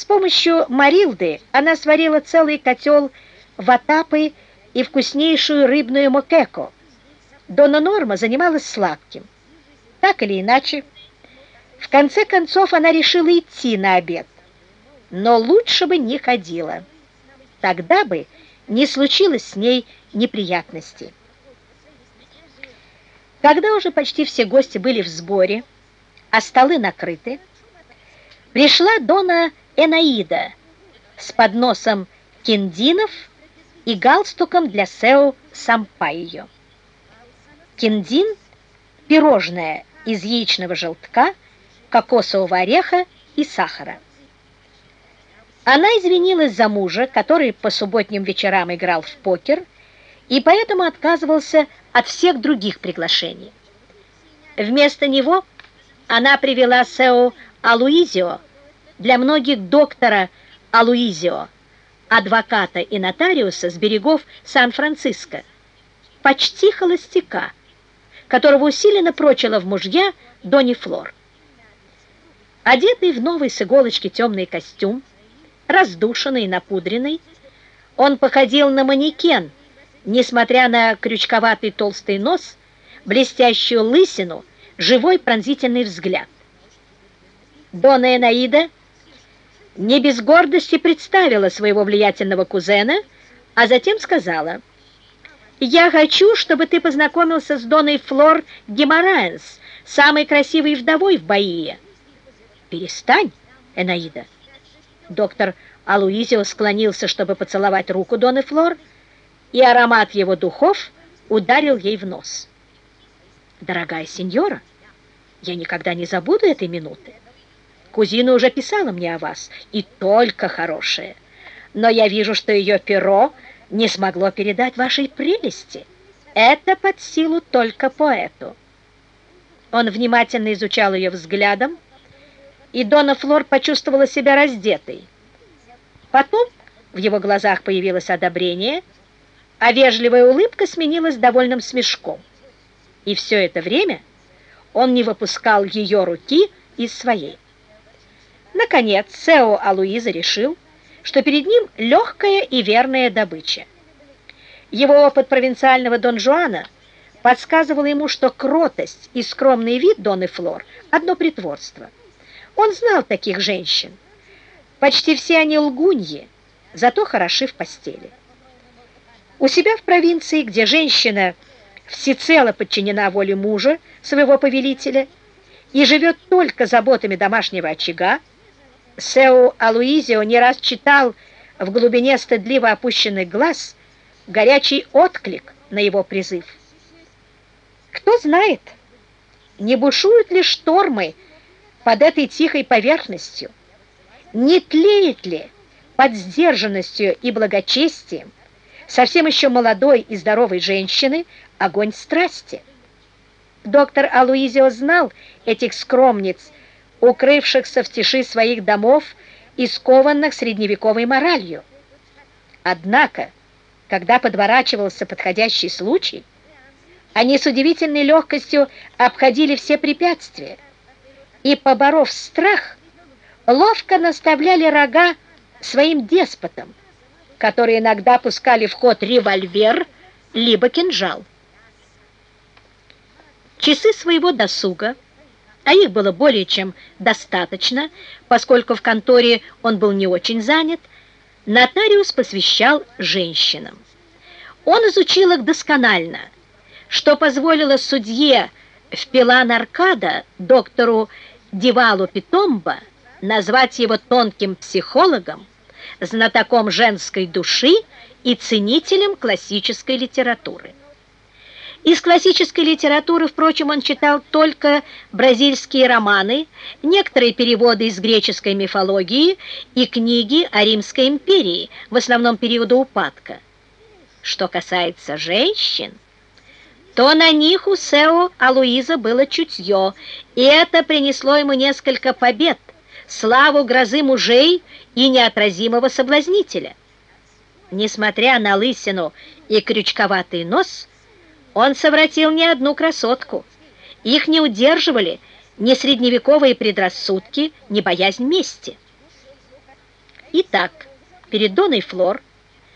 С помощью Марилды она сварила целый котел ватапы и вкуснейшую рыбную мокеко. Дона Норма занималась сладким. Так или иначе, в конце концов она решила идти на обед, но лучше бы не ходила. Тогда бы не случилось с ней неприятностей. Когда уже почти все гости были в сборе, а столы накрыты, пришла Дона Энаида с подносом киндинов и галстуком для Сео Сампайо. Киндин – пирожное из яичного желтка, кокосового ореха и сахара. Она извинилась за мужа, который по субботним вечерам играл в покер и поэтому отказывался от всех других приглашений. Вместо него она привела Сео Алуизио, для многих доктора Алуизио, адвоката и нотариуса с берегов Сан-Франциско, почти холостяка, которого усиленно прочила в мужья Донни Флор. Одетый в новый с иголочки темный костюм, раздушенный и напудренный, он походил на манекен, несмотря на крючковатый толстый нос, блестящую лысину, живой пронзительный взгляд. Дона Энаида не без гордости представила своего влиятельного кузена, а затем сказала, «Я хочу, чтобы ты познакомился с Доной Флор Геморраенс, самой красивой вдовой в Баие». «Перестань, Энаида». Доктор Алуизио склонился, чтобы поцеловать руку Доны Флор, и аромат его духов ударил ей в нос. «Дорогая сеньора, я никогда не забуду этой минуты. Кузина уже писала мне о вас, и только хорошее. Но я вижу, что ее перо не смогло передать вашей прелести. Это под силу только поэту». Он внимательно изучал ее взглядом, и Дона Флор почувствовала себя раздетой. Потом в его глазах появилось одобрение, а вежливая улыбка сменилась довольным смешком. И все это время он не выпускал ее руки из своей. Наконец, Сео Алуиза решил, что перед ним легкая и верная добыча. Его опыт провинциального Дон Жуана подсказывал ему, что кротость и скромный вид Доны Флор – одно притворство – он знал таких женщин. Почти все они лгуньи, зато хороши в постели. У себя в провинции, где женщина всецело подчинена воле мужа, своего повелителя, и живет только заботами домашнего очага, Сеу Алуизио не раз читал в глубине стыдливо опущенных глаз горячий отклик на его призыв. Кто знает, не бушуют ли штормы, под этой тихой поверхностью? Не тлеет ли под сдержанностью и благочестием совсем еще молодой и здоровой женщины огонь страсти? Доктор Алуизио знал этих скромниц, укрывшихся в тиши своих домов и скованных средневековой моралью. Однако, когда подворачивался подходящий случай, они с удивительной легкостью обходили все препятствия, и, поборов страх, ловко наставляли рога своим деспотам, которые иногда пускали в ход револьвер либо кинжал. Часы своего досуга, а их было более чем достаточно, поскольку в конторе он был не очень занят, нотариус посвящал женщинам. Он изучил их досконально, что позволило судье в Пилан-Аркада, доктору Дивалу Питомба назвать его тонким психологом, знатоком женской души и ценителем классической литературы. Из классической литературы, впрочем, он читал только бразильские романы, некоторые переводы из греческой мифологии и книги о Римской империи, в основном периода упадка. Что касается женщин, то на них у Сео Алуиза было чутье, и это принесло ему несколько побед, славу грозы мужей и неотразимого соблазнителя. Несмотря на лысину и крючковатый нос, он совратил не одну красотку. Их не удерживали ни средневековые предрассудки, ни боязнь мести. Итак, перед Доной Флор